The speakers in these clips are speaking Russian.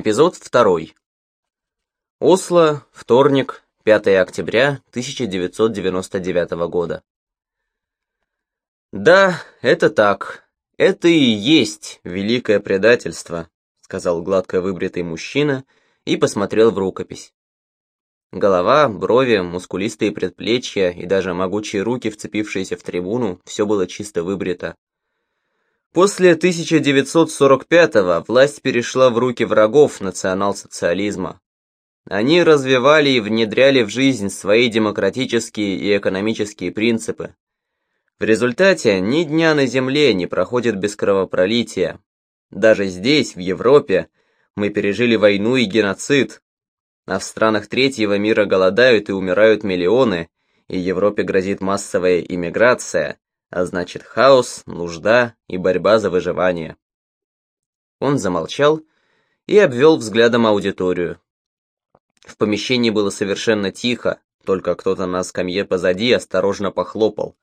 Эпизод второй. Осло, вторник, 5 октября 1999 года. «Да, это так. Это и есть великое предательство», сказал гладко выбритый мужчина и посмотрел в рукопись. Голова, брови, мускулистые предплечья и даже могучие руки, вцепившиеся в трибуну, все было чисто выбрито. После 1945-го власть перешла в руки врагов национал-социализма. Они развивали и внедряли в жизнь свои демократические и экономические принципы. В результате ни дня на земле не проходит без кровопролития. Даже здесь, в Европе, мы пережили войну и геноцид. А в странах третьего мира голодают и умирают миллионы, и Европе грозит массовая иммиграция – а значит хаос, нужда и борьба за выживание. Он замолчал и обвел взглядом аудиторию. В помещении было совершенно тихо, только кто-то на скамье позади осторожно похлопал.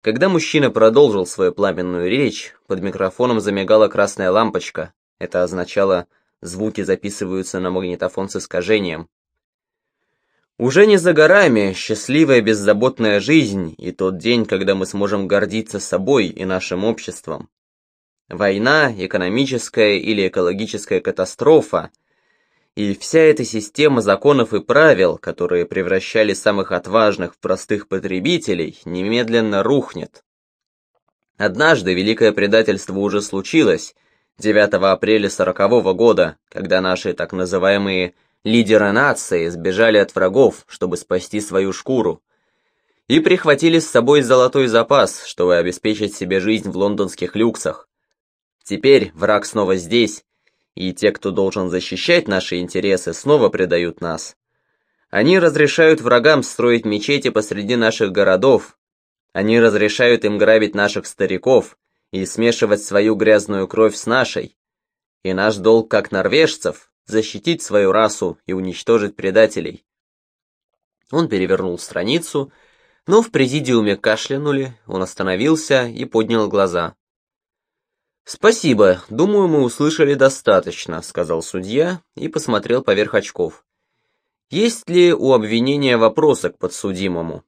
Когда мужчина продолжил свою пламенную речь, под микрофоном замигала красная лампочка. Это означало, звуки записываются на магнитофон с искажением. Уже не за горами счастливая беззаботная жизнь и тот день, когда мы сможем гордиться собой и нашим обществом. Война, экономическая или экологическая катастрофа и вся эта система законов и правил, которые превращали самых отважных в простых потребителей, немедленно рухнет. Однажды великое предательство уже случилось, 9 апреля 40 -го года, когда наши так называемые Лидеры нации сбежали от врагов, чтобы спасти свою шкуру, и прихватили с собой золотой запас, чтобы обеспечить себе жизнь в лондонских люксах. Теперь враг снова здесь, и те, кто должен защищать наши интересы, снова предают нас. Они разрешают врагам строить мечети посреди наших городов, они разрешают им грабить наших стариков и смешивать свою грязную кровь с нашей. И наш долг как норвежцев защитить свою расу и уничтожить предателей. Он перевернул страницу, но в президиуме кашлянули, он остановился и поднял глаза. «Спасибо, думаю, мы услышали достаточно», — сказал судья и посмотрел поверх очков. «Есть ли у обвинения вопросы к подсудимому?»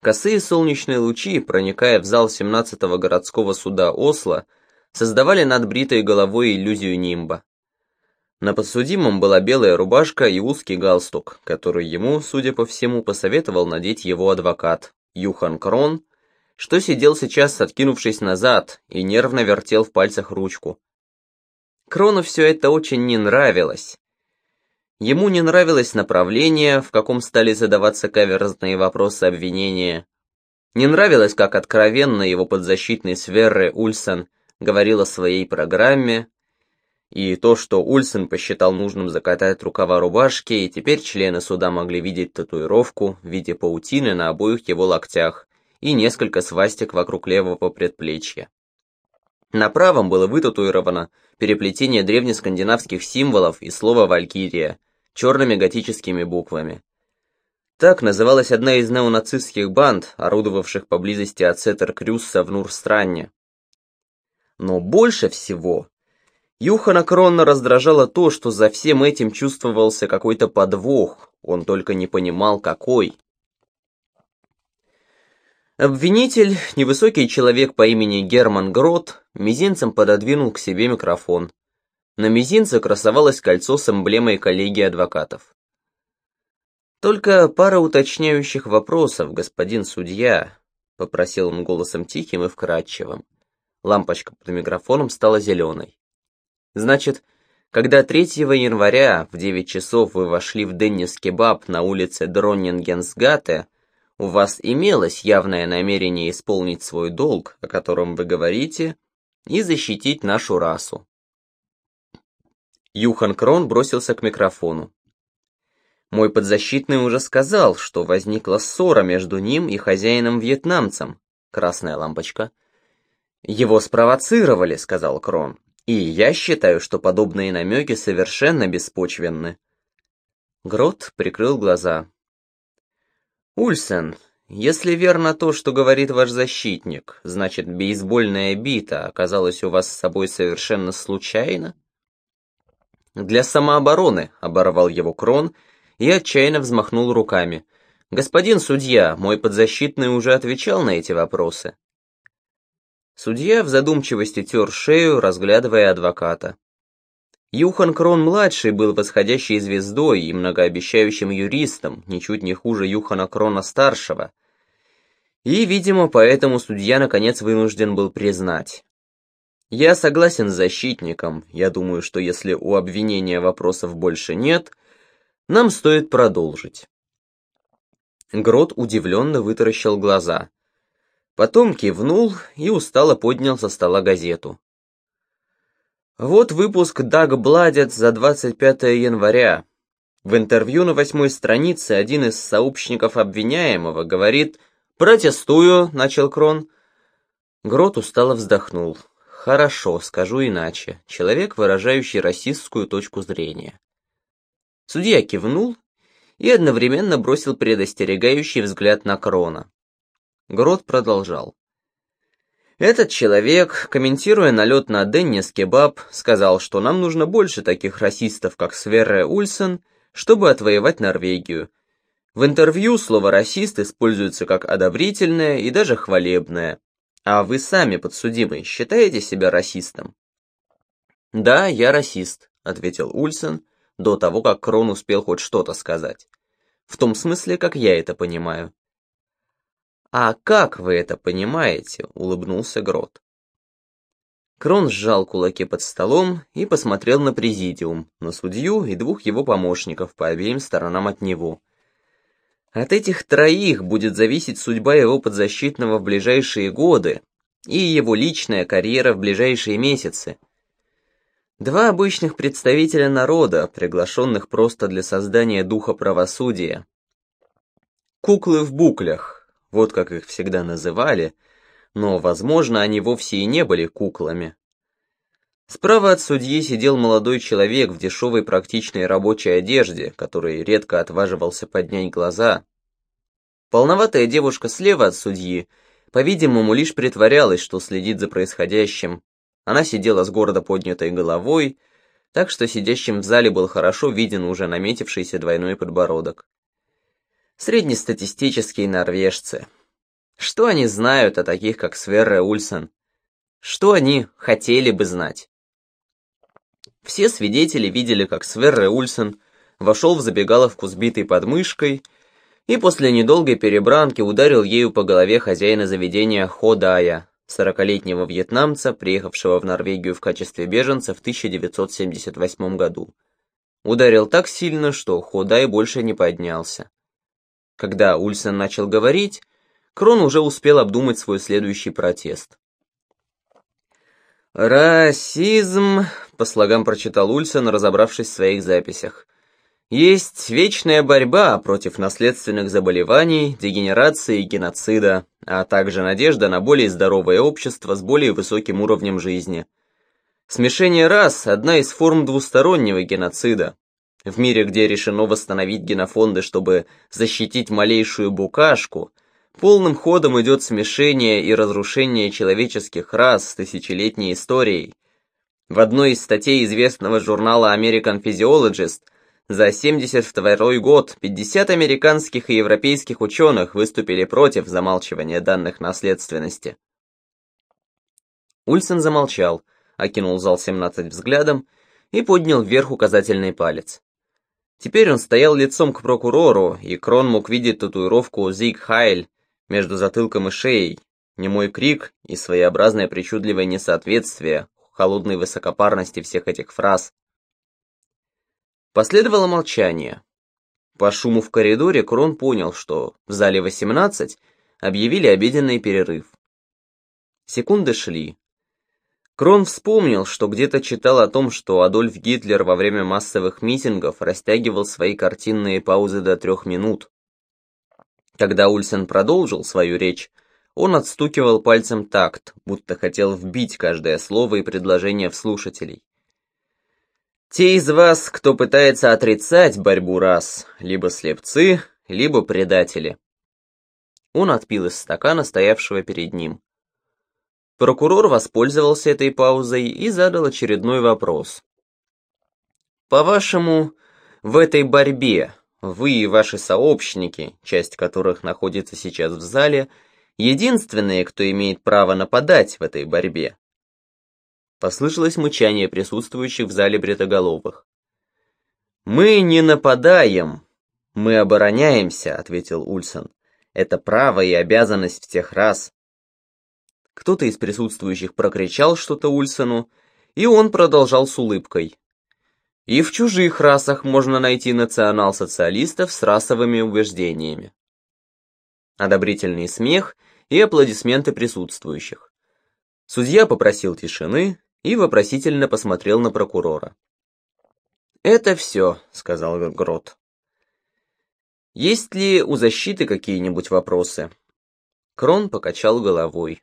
Косые солнечные лучи, проникая в зал 17-го городского суда Осло, создавали над бритой головой иллюзию нимба. На подсудимом была белая рубашка и узкий галстук, который ему, судя по всему, посоветовал надеть его адвокат, Юхан Крон, что сидел сейчас, откинувшись назад, и нервно вертел в пальцах ручку. Крону все это очень не нравилось. Ему не нравилось направление, в каком стали задаваться каверзные вопросы обвинения. Не нравилось, как откровенно его подзащитный Сверре Ульсен говорил о своей программе, и то, что Ульсен посчитал нужным закатать рукава рубашки, и теперь члены суда могли видеть татуировку в виде паутины на обоих его локтях и несколько свастик вокруг левого предплечья. На правом было вытатуировано переплетение древнескандинавских символов и слова «Валькирия» черными готическими буквами. Так называлась одна из неонацистских банд, орудовавших поблизости от Сеттер-Крюсса в Нурстранне. Но больше всего Юхана Кронна раздражало то, что за всем этим чувствовался какой-то подвох, он только не понимал, какой. Обвинитель, невысокий человек по имени Герман Грот, мизинцем пододвинул к себе микрофон. На мизинце красовалось кольцо с эмблемой коллегии адвокатов. «Только пара уточняющих вопросов, господин судья», — попросил он голосом тихим и вкрадчивым. Лампочка под микрофоном стала зеленой. Значит, когда 3 января в 9 часов вы вошли в Деннис Кебаб на улице Дроннингенсгате, у вас имелось явное намерение исполнить свой долг, о котором вы говорите, и защитить нашу расу. Юхан Крон бросился к микрофону. Мой подзащитный уже сказал, что возникла ссора между ним и хозяином-вьетнамцем. Красная лампочка. Его спровоцировали, сказал Крон. И я считаю, что подобные намеки совершенно беспочвенны. Грот прикрыл глаза. Ульсен, если верно то, что говорит ваш защитник, значит, бейсбольная бита оказалась у вас с собой совершенно случайно? «Для самообороны», — оборвал его Крон и отчаянно взмахнул руками. «Господин судья, мой подзащитный уже отвечал на эти вопросы». Судья в задумчивости тер шею, разглядывая адвоката. Юхан Крон-младший был восходящей звездой и многообещающим юристом, ничуть не хуже Юхана Крона-старшего. И, видимо, поэтому судья наконец вынужден был признать. Я согласен с защитником, я думаю, что если у обвинения вопросов больше нет, нам стоит продолжить. Грот удивленно вытаращил глаза. Потом кивнул и устало поднял со стола газету. Вот выпуск Даг Бладец за 25 января. В интервью на восьмой странице один из сообщников обвиняемого говорит «Протестую», — начал Крон. Грот устало вздохнул. «Хорошо, скажу иначе. Человек, выражающий расистскую точку зрения». Судья кивнул и одновременно бросил предостерегающий взгляд на Крона. Грот продолжал. Этот человек, комментируя налет на Деннис Кебаб, сказал, что нам нужно больше таких расистов, как Сверре Ульсен, чтобы отвоевать Норвегию. В интервью слово «расист» используется как одобрительное и даже хвалебное. А вы сами, подсудимый, считаете себя расистом? «Да, я расист», — ответил Ульсен, до того, как Крон успел хоть что-то сказать. В том смысле, как я это понимаю. «А как вы это понимаете?» — улыбнулся Грот. Крон сжал кулаки под столом и посмотрел на президиум, на судью и двух его помощников по обеим сторонам от него. От этих троих будет зависеть судьба его подзащитного в ближайшие годы и его личная карьера в ближайшие месяцы. Два обычных представителя народа, приглашенных просто для создания духа правосудия. Куклы в буклях, вот как их всегда называли, но, возможно, они вовсе и не были куклами. Справа от судьи сидел молодой человек в дешевой практичной рабочей одежде, который редко отваживался поднять глаза. Полноватая девушка слева от судьи, по-видимому, лишь притворялась, что следит за происходящим. Она сидела с гордо поднятой головой, так что сидящим в зале был хорошо виден уже наметившийся двойной подбородок. Среднестатистические норвежцы. Что они знают о таких, как Сверре Ульсен? Что они хотели бы знать? Все свидетели видели, как Сверре Ульсен вошел в забегаловку с битой подмышкой и после недолгой перебранки ударил ею по голове хозяина заведения Ходая, сорокалетнего вьетнамца, приехавшего в Норвегию в качестве беженца в 1978 году. Ударил так сильно, что Ходай больше не поднялся. Когда Ульсен начал говорить, Крон уже успел обдумать свой следующий протест. «Расизм», — по слогам прочитал Ульсен, разобравшись в своих записях, «есть вечная борьба против наследственных заболеваний, дегенерации и геноцида, а также надежда на более здоровое общество с более высоким уровнем жизни. Смешение рас – одна из форм двустороннего геноцида, в мире, где решено восстановить генофонды, чтобы защитить малейшую букашку, полным ходом идет смешение и разрушение человеческих рас с тысячелетней историей. В одной из статей известного журнала American Physiologist за 72 год 50 американских и европейских ученых выступили против замалчивания данных наследственности. Ульсен замолчал, окинул зал 17 взглядом и поднял вверх указательный палец. Теперь он стоял лицом к прокурору, и Крон мог видеть татуировку «Зиг Хайль» между затылком и шеей, немой крик и своеобразное причудливое несоответствие холодной высокопарности всех этих фраз. Последовало молчание. По шуму в коридоре Крон понял, что в зале 18 объявили обеденный перерыв. Секунды шли. Крон вспомнил, что где-то читал о том, что Адольф Гитлер во время массовых митингов растягивал свои картинные паузы до трех минут. Когда Ульсен продолжил свою речь, он отстукивал пальцем такт, будто хотел вбить каждое слово и предложение в слушателей. Те из вас, кто пытается отрицать борьбу рас, либо слепцы, либо предатели. Он отпил из стакана, стоявшего перед ним. Прокурор воспользовался этой паузой и задал очередной вопрос. По-вашему, в этой борьбе вы и ваши сообщники, часть которых находится сейчас в зале, единственные, кто имеет право нападать в этой борьбе. Послышалось мычание присутствующих в зале бретоголовых. «Мы не нападаем, мы обороняемся», — ответил Ульсон. «Это право и обязанность всех раз». Кто-то из присутствующих прокричал что-то Ульсону, и он продолжал с улыбкой. И в чужих расах можно найти национал-социалистов с расовыми убеждениями. Одобрительный смех и аплодисменты присутствующих. Судья попросил тишины и вопросительно посмотрел на прокурора. «Это все», — сказал Грот. «Есть ли у защиты какие-нибудь вопросы?» Крон покачал головой.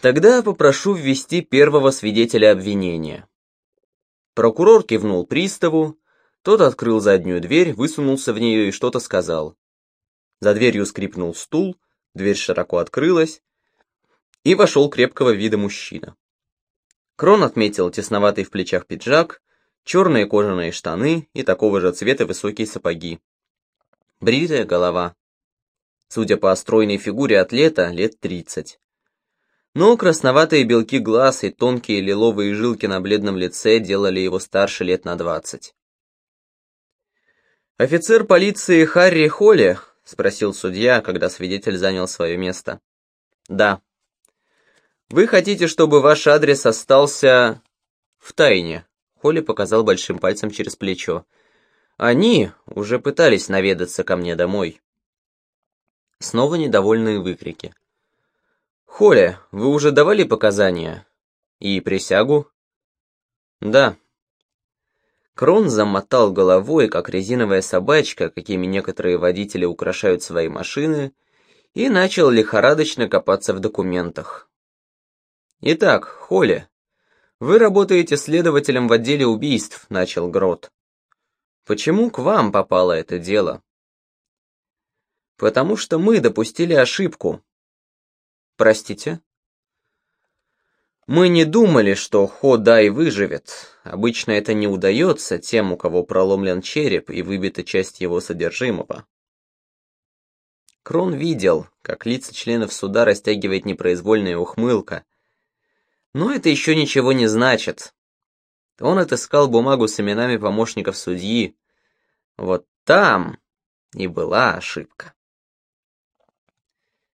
«Тогда попрошу ввести первого свидетеля обвинения». Прокурор кивнул приставу, тот открыл заднюю дверь, высунулся в нее и что-то сказал. За дверью скрипнул стул, дверь широко открылась, и вошел крепкого вида мужчина. Крон отметил тесноватый в плечах пиджак, черные кожаные штаны и такого же цвета высокие сапоги. Бритая голова. Судя по стройной фигуре атлета, лет тридцать. Но красноватые белки глаз и тонкие лиловые жилки на бледном лице делали его старше лет на двадцать. «Офицер полиции Харри Холли?» — спросил судья, когда свидетель занял свое место. «Да». «Вы хотите, чтобы ваш адрес остался в тайне?» Холли показал большим пальцем через плечо. «Они уже пытались наведаться ко мне домой». Снова недовольные выкрики. «Холя, вы уже давали показания? И присягу?» «Да». Крон замотал головой, как резиновая собачка, какими некоторые водители украшают свои машины, и начал лихорадочно копаться в документах. «Итак, Холя, вы работаете следователем в отделе убийств», — начал Грот. «Почему к вам попало это дело?» «Потому что мы допустили ошибку», Простите? Мы не думали, что Ходай выживет. Обычно это не удается тем, у кого проломлен череп и выбита часть его содержимого. Крон видел, как лица членов суда растягивает непроизвольная ухмылка. Но это еще ничего не значит. Он отыскал бумагу с именами помощников судьи. Вот там и была ошибка.